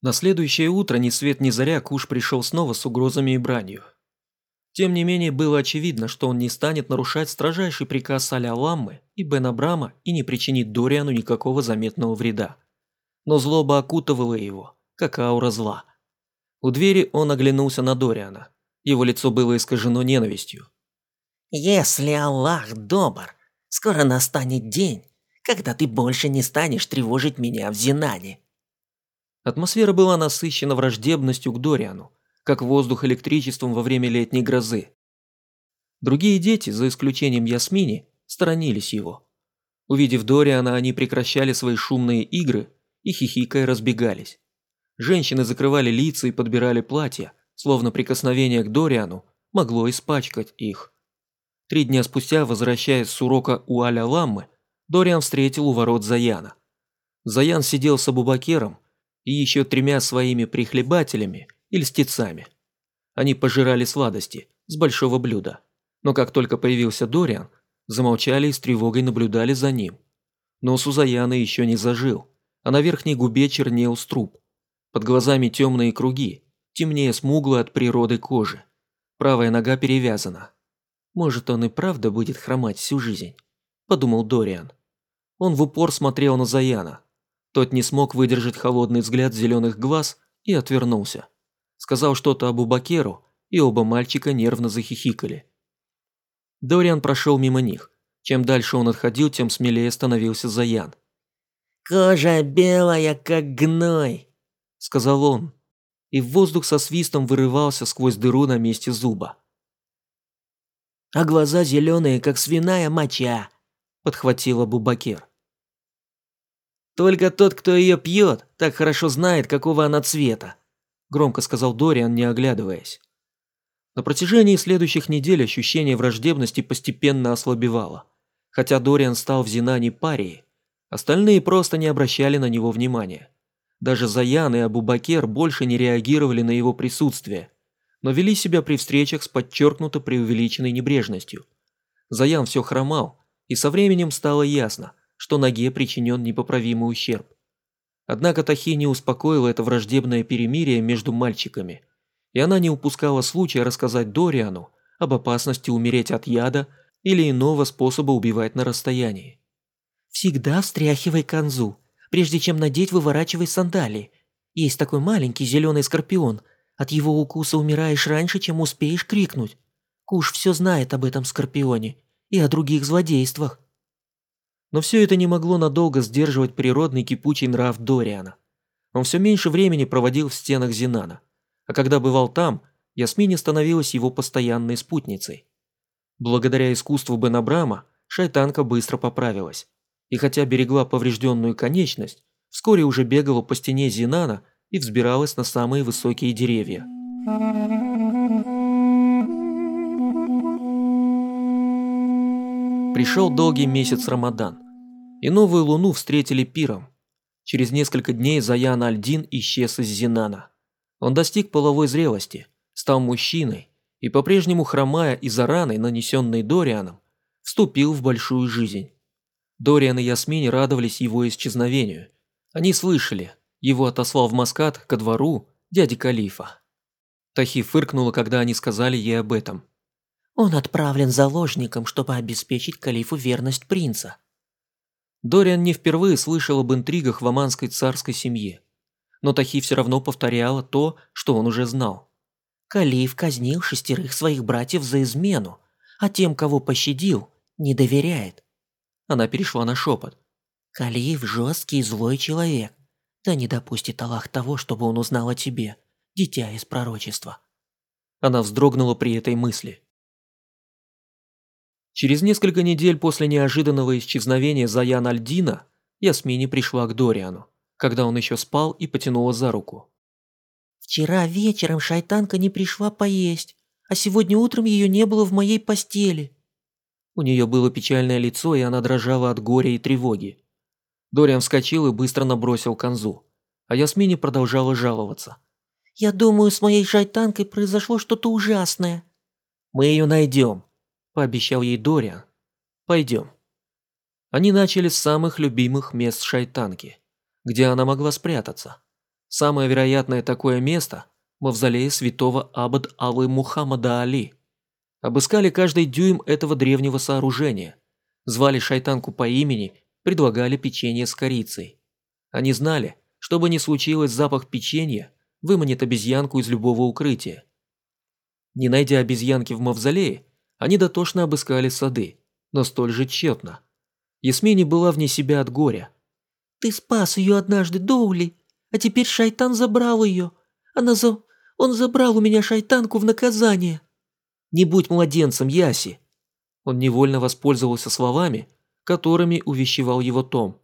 На следующее утро ни свет ни заря Куш пришел снова с угрозами и бранью. Тем не менее, было очевидно, что он не станет нарушать строжайший приказ Аля Ламмы и Бен Абрама и не причинит Дориану никакого заметного вреда. Но злоба окутывала его, как аура зла. У двери он оглянулся на Дориана. Его лицо было искажено ненавистью. «Если Аллах добр, скоро настанет день, когда ты больше не станешь тревожить меня в Зинане». Атмосфера была насыщена враждебностью к Дориану, как воздух электричеством во время летней грозы. Другие дети, за исключением Ясмини, сторонились его. Увидев Дориана, они прекращали свои шумные игры и хихикая разбегались. Женщины закрывали лица и подбирали платья, словно прикосновение к Дориану могло испачкать их. Три дня спустя, возвращаясь с урока у Аля Ламмы, Дориан встретил у ворот Заяна. Заян сидел с Абубакером и еще тремя своими прихлебателями и льстецами. Они пожирали сладости с большого блюда, но как только появился Дориан, замолчали и с тревогой наблюдали за ним. Нос у Заяна еще не зажил, а на верхней губе чернел струп. Под глазами темные круги, темнее смугло от природы кожи. Правая нога перевязана. Может, он и правда будет хромать всю жизнь, подумал Дориан. Он в упор смотрел на Заяна. Тот не смог выдержать холодный взгляд зеленых глаз и отвернулся сказал что-то об Убакеру, и оба мальчика нервно захихикали. Дориан прошел мимо них. Чем дальше он отходил, тем смелее становился Заян. «Кожа белая, как гной», – сказал он, и в воздух со свистом вырывался сквозь дыру на месте зуба. «А глаза зеленые, как свиная моча», – подхватила Бубакер. «Только тот, кто ее пьет, так хорошо знает, какого она цвета», громко сказал Дориан, не оглядываясь. На протяжении следующих недель ощущение враждебности постепенно ослабевало. Хотя Дориан стал в Зинане парией, остальные просто не обращали на него внимания. Даже Заян и Абубакер больше не реагировали на его присутствие, но вели себя при встречах с подчеркнуто преувеличенной небрежностью. Заян все хромал, и со временем стало ясно, что ноге причинен непоправимый ущерб. Однако Тахи не успокоила это враждебное перемирие между мальчиками, и она не упускала случая рассказать Дориану об опасности умереть от яда или иного способа убивать на расстоянии. «Всегда встряхивай канзу, прежде чем надеть выворачивай сандалии. Есть такой маленький зеленый скорпион, от его укуса умираешь раньше, чем успеешь крикнуть. Куш все знает об этом скорпионе и о других злодействах. Но все это не могло надолго сдерживать природный кипучий нрав Дориана. Он все меньше времени проводил в стенах Зинана, а когда бывал там, Ясмине становилась его постоянной спутницей. Благодаря искусству Бенабрама шайтанка быстро поправилась, и хотя берегла поврежденную конечность, вскоре уже бегала по стене Зинана и взбиралась на самые высокие деревья. Пришел долгий месяц Рамадан, и новую луну встретили пиром. Через несколько дней Заян Альдин исчез из Зинана. Он достиг половой зрелости, стал мужчиной и, по-прежнему хромая из-за раны, нанесенной Дорианом, вступил в большую жизнь. Дориан и Ясмини радовались его исчезновению. Они слышали, его отослал в Маскат ко двору дяди Калифа. Тахи фыркнула, когда они сказали ей об этом. Он отправлен заложником, чтобы обеспечить калифу верность принца. Дориан не впервые слышал об интригах в оманской царской семье. Но Тахи все равно повторяла то, что он уже знал. Калиф казнил шестерых своих братьев за измену, а тем, кого пощадил, не доверяет. Она перешла на шепот. Калиф жесткий и злой человек. Да не допустит Аллах того, чтобы он узнал о тебе, дитя из пророчества. Она вздрогнула при этой мысли. Через несколько недель после неожиданного исчезновения Заян Альдина Ясмини пришла к Дориану, когда он еще спал и потянула за руку. «Вчера вечером шайтанка не пришла поесть, а сегодня утром ее не было в моей постели». У нее было печальное лицо, и она дрожала от горя и тревоги. Дориан вскочил и быстро набросил конзу, а Ясмини продолжала жаловаться. «Я думаю, с моей шайтанкой произошло что-то ужасное». «Мы ее найдем», пообещал ей Дориан. Пойдем. Они начали с самых любимых мест шайтанки, где она могла спрятаться. Самое вероятное такое место – мавзолей святого Абад Аллы Мухаммада Али. Обыскали каждый дюйм этого древнего сооружения. Звали шайтанку по имени, предлагали печенье с корицей. Они знали, что бы ни случилось, запах печенья выманит обезьянку из любого укрытия. Не найдя обезьянки в мавзолее, они дотошно обыскали сады, но столь же тщетно. Ясмини была вне себя от горя. «Ты спас ее однажды, Доули, а теперь шайтан забрал ее. Она за... Он забрал у меня шайтанку в наказание». «Не будь младенцем, Яси!» Он невольно воспользовался словами, которыми увещевал его Том.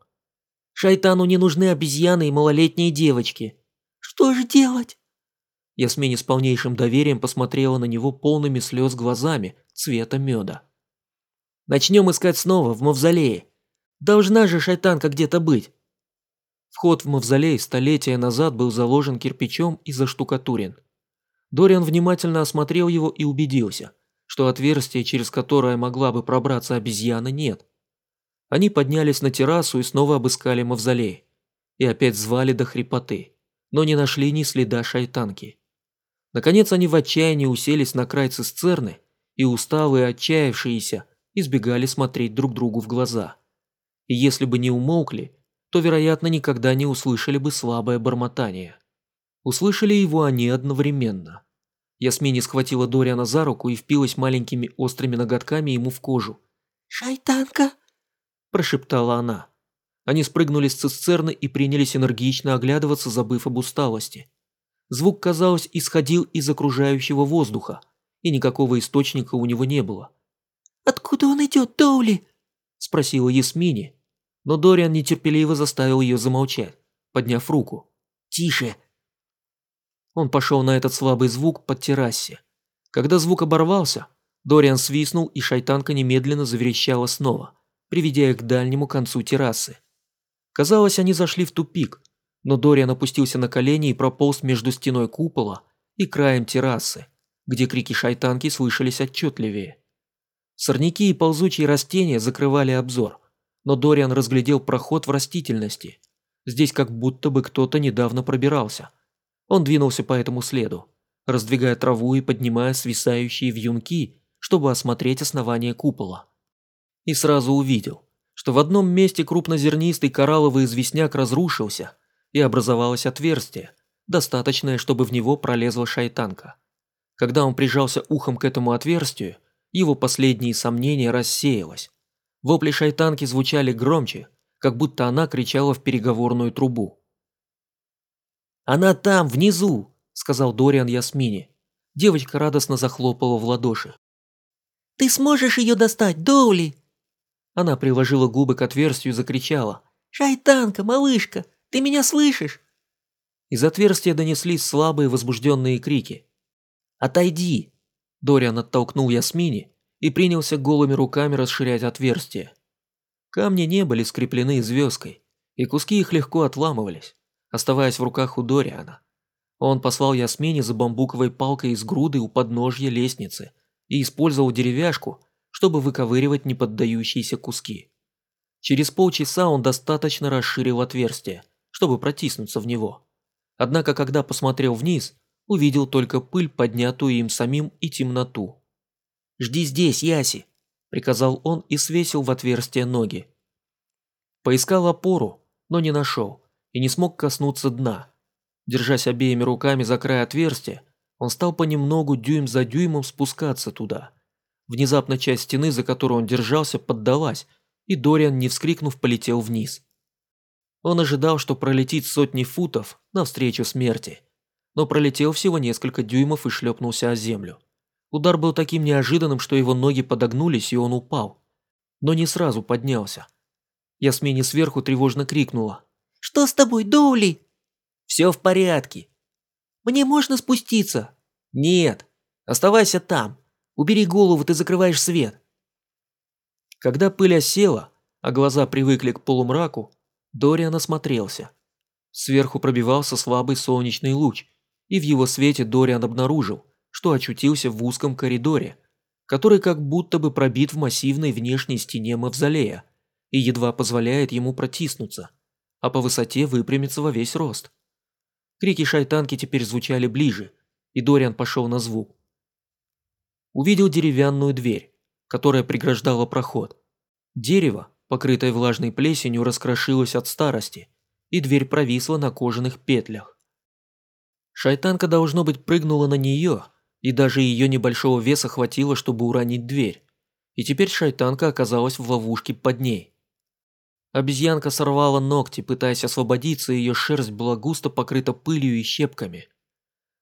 «Шайтану не нужны обезьяны и малолетние девочки». «Что же делать?» Ясмини с полнейшим доверием посмотрела на него полными слез глазами цвета меда. «Начнем искать снова в мавзолее. Должна же шайтанка где-то быть. Вход в мавзолей столетия назад был заложен кирпичом и заштукатурен. Дориан внимательно осмотрел его и убедился, что отверстия, через которое могла бы пробраться обезьяна, нет. Они поднялись на террасу и снова обыскали мавзолей. И опять звали до хрипоты, но не нашли ни следа шайтанки. Наконец они в отчаянии уселись на край цистерны и усталые, отчаявшиеся, избегали смотреть друг другу в глаза. И если бы не умолкли, то, вероятно, никогда не услышали бы слабое бормотание. Услышали его они одновременно. Ясмини схватила Дориана за руку и впилась маленькими острыми ноготками ему в кожу. «Шайтанка!» – прошептала она. Они спрыгнули с цистерны и принялись энергично оглядываться, забыв об усталости. Звук, казалось, исходил из окружающего воздуха, и никакого источника у него не было. «Откуда он идет, Доули?» – спросила Ясмини, но Дориан нетерпеливо заставил ее замолчать, подняв руку. «Тише!» Он пошел на этот слабый звук под террасе. Когда звук оборвался, Дориан свистнул, и шайтанка немедленно заверещала снова, приведя их к дальнему концу террасы. Казалось, они зашли в тупик, но Дориан опустился на колени и прополз между стеной купола и краем террасы, где крики шайтанки слышались отчетливее. Сорняки и ползучие растения закрывали обзор, но Дориан разглядел проход в растительности. Здесь как будто бы кто-то недавно пробирался. Он двинулся по этому следу, раздвигая траву и поднимая свисающие вьюнки, чтобы осмотреть основание купола. И сразу увидел, что в одном месте крупнозернистый коралловый известняк разрушился, и образовалось отверстие, достаточное, чтобы в него пролезла шайтанка. Когда он прижался ухом к этому отверстию, его последние сомнения рассеялось, Вопли шайтанки звучали громче, как будто она кричала в переговорную трубу. «Она там, внизу!» – сказал Дориан Ясмине. Девочка радостно захлопала в ладоши. «Ты сможешь ее достать, Доули?» Она приложила губы к отверстию и закричала. «Шайтанка, малышка, ты меня слышишь?» Из отверстия донеслись слабые возбужденные крики. «Отойди!» Дориан оттолкнул Ясмине и принялся голыми руками расширять отверстие. Камни не были скреплены звездкой, и куски их легко отламывались, оставаясь в руках у Дориана. Он послал Ясмине за бамбуковой палкой из груды у подножья лестницы и использовал деревяшку, чтобы выковыривать неподдающиеся куски. Через полчаса он достаточно расширил отверстие, чтобы протиснуться в него. Однако, когда посмотрел вниз, увидел только пыль, поднятую им самим, и темноту. «Жди здесь, Яси», – приказал он и свесил в отверстие ноги. Поискал опору, но не нашел и не смог коснуться дна. Держась обеими руками за край отверстия, он стал понемногу дюйм за дюймом спускаться туда. Внезапно часть стены, за которую он держался, поддалась, и Дориан, не вскрикнув, полетел вниз. Он ожидал, что пролетит сотни футов навстречу смерти, но пролетел всего несколько дюймов и шлепнулся о землю. Удар был таким неожиданным, что его ноги подогнулись, и он упал. Но не сразу поднялся. Ясмини сверху тревожно крикнула. «Что с тобой, Доули?» «Все в порядке». «Мне можно спуститься?» «Нет. Оставайся там. Убери голову, ты закрываешь свет». Когда пыль осела, а глаза привыкли к полумраку, Дориан осмотрелся. Сверху пробивался слабый солнечный луч, и в его свете Дориан обнаружил, что очутился в узком коридоре, который как будто бы пробит в массивной внешней стене мавзолея и едва позволяет ему протиснуться, а по высоте выпрямиться во весь рост. Крики шайтанки теперь звучали ближе, и Дориан пошел на звук. Увидел деревянную дверь, которая преграждала проход. Дерево, покрытое влажной плесенью, раскрошилось от старости, и дверь провисла на кожаных петлях. Шайтанка, должно быть, прыгнула на нее, и даже ее небольшого веса хватило, чтобы уронить дверь. И теперь шайтанка оказалась в ловушке под ней. Обезьянка сорвала ногти, пытаясь освободиться, и ее шерсть была густо покрыта пылью и щепками.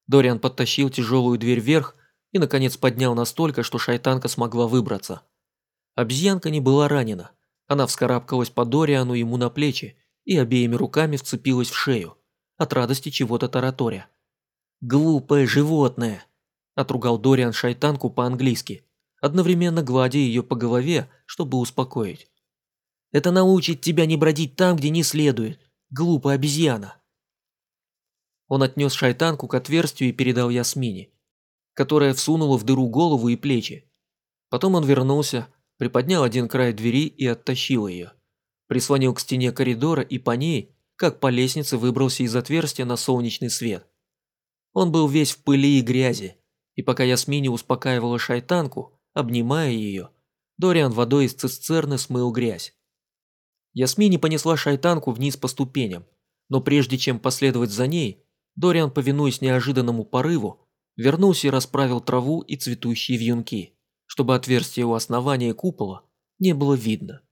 Дориан подтащил тяжелую дверь вверх и, наконец, поднял настолько, что шайтанка смогла выбраться. Обезьянка не была ранена. Она вскарабкалась по Дориану ему на плечи и обеими руками вцепилась в шею, от радости чего-то тараторя. «Глупое животное!» – отругал Дориан шайтанку по-английски, одновременно гладя ее по голове, чтобы успокоить. Это научит тебя не бродить там, где не следует. Глупая обезьяна. Он отнес шайтанку к отверстию и передал Ясмине, которая всунула в дыру голову и плечи. Потом он вернулся, приподнял один край двери и оттащил ее. Прислонил к стене коридора и по ней, как по лестнице, выбрался из отверстия на солнечный свет. Он был весь в пыли и грязи, и пока Ясмине успокаивала шайтанку, обнимая ее, Дориан водой из цистерны смыл грязь. Ясмини понесла шайтанку вниз по ступеням, но прежде чем последовать за ней, Дориан, повинуясь неожиданному порыву, вернулся и расправил траву и цветущие вьюнки, чтобы отверстие у основания купола не было видно.